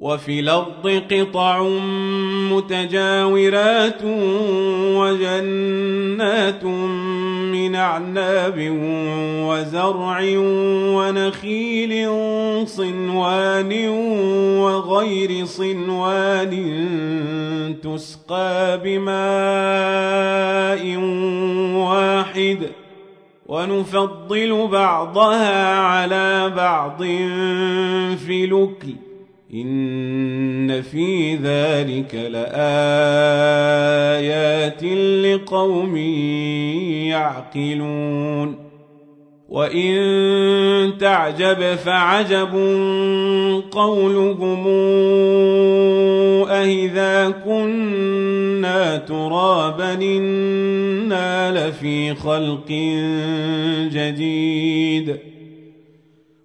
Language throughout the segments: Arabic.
وفي الأرض قطع متجاورات وجنات من أعناب وزرع ونخيل صنوان وغير صنوان تسقى بماء واحد ونفضل بعضها على بعض في لكل إن في ذلك لآيات لقوم يعقلون. وإن تعجب فعجب قولهم أهذا كنا ترابا إنا لفي خلق جديد.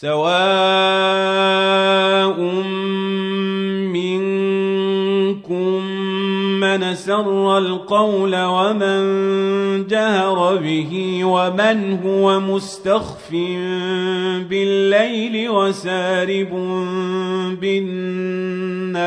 سواء منكم من سر القول ومن جهر به ومن هو مستخف بالليل وسارب بالنهار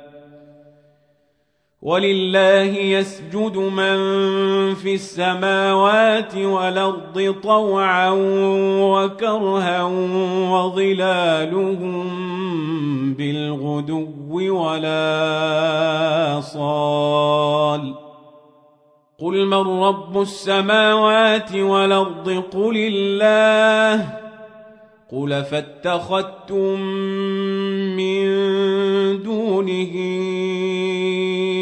ولله يسجد من في السماوات والأرض طوعا وكرها وظلالهم بالغدو ولا صال. قل من رب السماوات والأرض؟ قل الله. قل فاتخذتم من دونه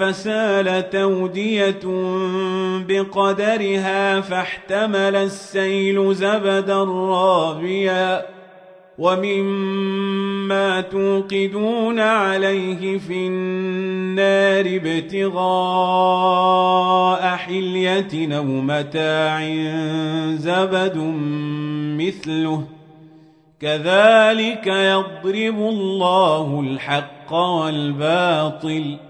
فسال تودية بقدرها فاحتمل السيل زبدا رابيا ومما توقدون عليه في النار ابتغاء حلية أو متاع زبد مثله كذلك يضرب الله الحق والباطل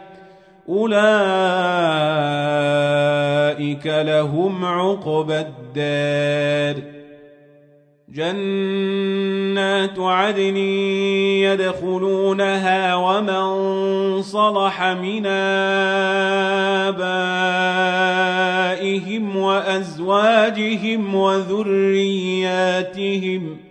أولئك لهم عقبى الدار جنات عدن يدخلونها ومن صلح من آبائهم وأزواجهم وذرياتهم ۖ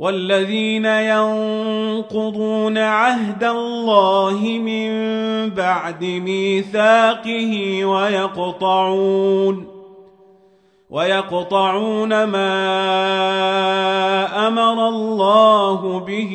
والذين ينقضون عهد الله من بعد ميثاقه ويقطعون ويقطعون ما أمر الله به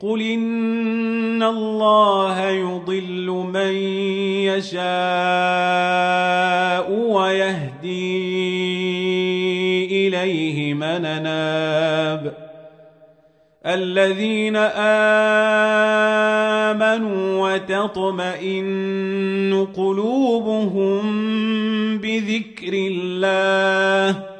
قل إن الله يضل من يشاء ويهدي إليه من ناب الذين آمنوا وتطمئن قلوبهم بذكر الله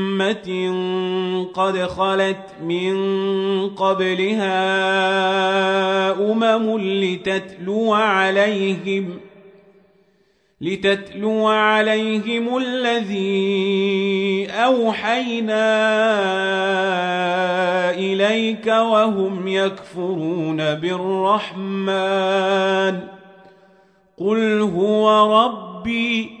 قد خلت من قبلها أمم لتتلو عليهم لتتلو عليهم الذي أوحينا إليك وهم يكفرون بالرحمن قل هو ربي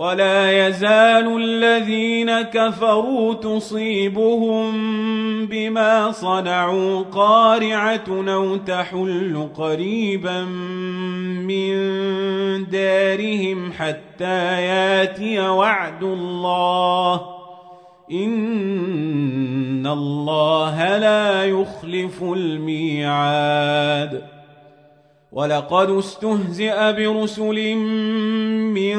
ولا يزال الذين كفروا تصيبهم بما صنعوا قارعة أو تحل قريبا من دارهم حتى ياتي وعد الله. إن الله لا يخلف الميعاد. ولقد استهزئ برسل من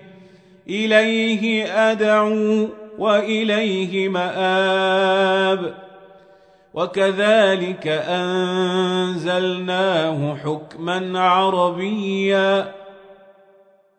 إليه أدعو وإليه مآب. وكذلك أنزلناه حكما عربيا.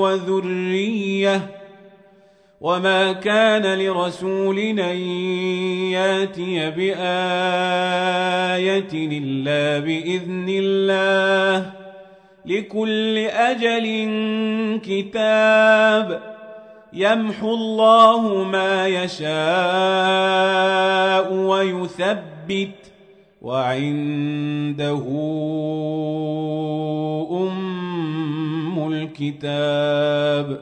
وذرية وما كان لرسول أن يأتي بآية إلا بإذن الله لكل أجل كتاب يمحو الله ما يشاء ويثبت وعنده ام الكتاب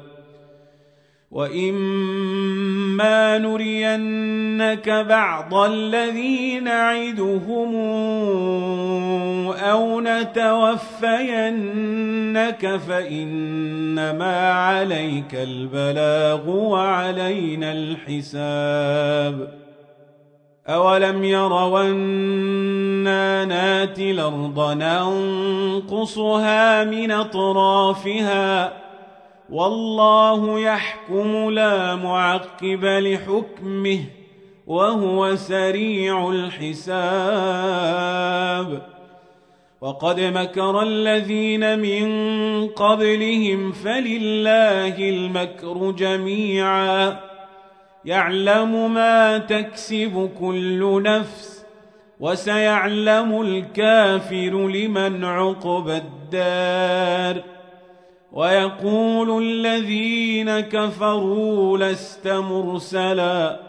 وإما نرينك بعض الذي نعدهم أو نتوفينك فإنما عليك البلاغ وعلينا الحساب أولم يروا ناتي الأرض ننقصها من أطرافها والله يحكم لا معقب لحكمه وهو سريع الحساب وقد مكر الذين من قبلهم فلله المكر جميعا يعلم ما تكسب كل نفس وسيعلم الكافر لمن عقب الدار. ويقول الذين كفروا لست مرسلا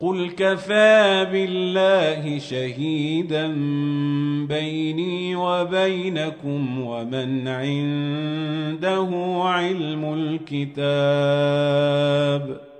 قل كفى بالله شهيدا بيني وبينكم ومن عنده علم الكتاب.